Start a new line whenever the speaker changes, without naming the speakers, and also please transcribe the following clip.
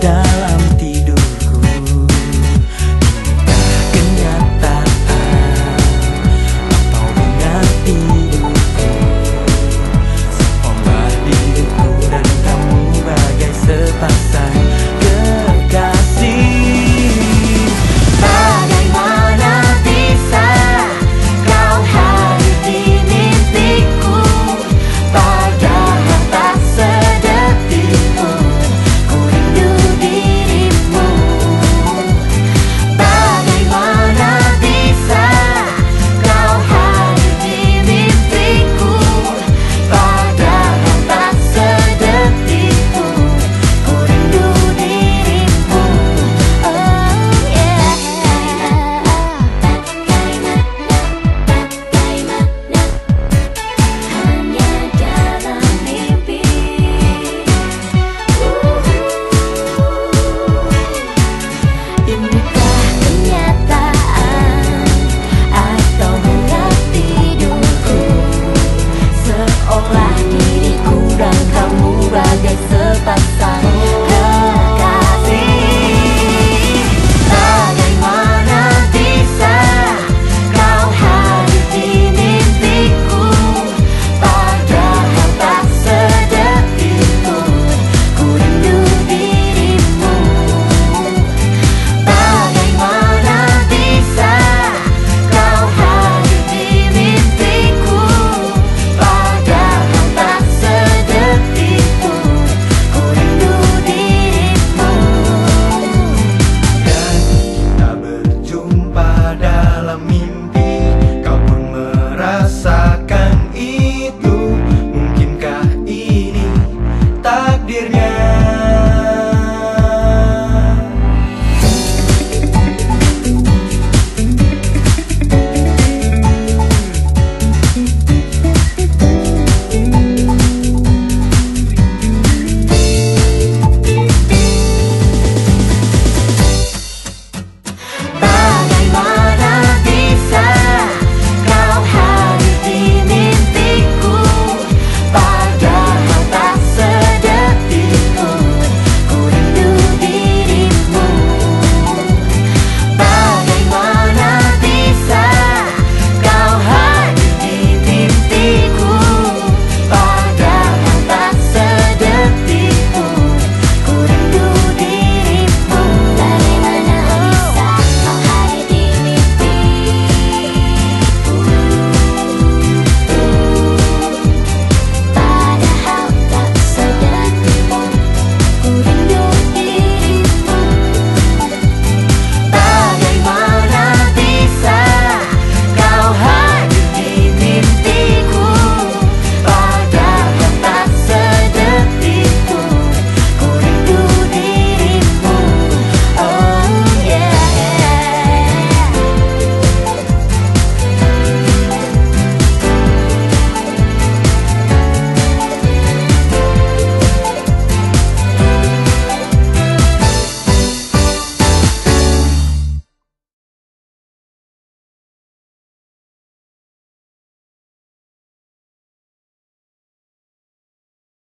Dan.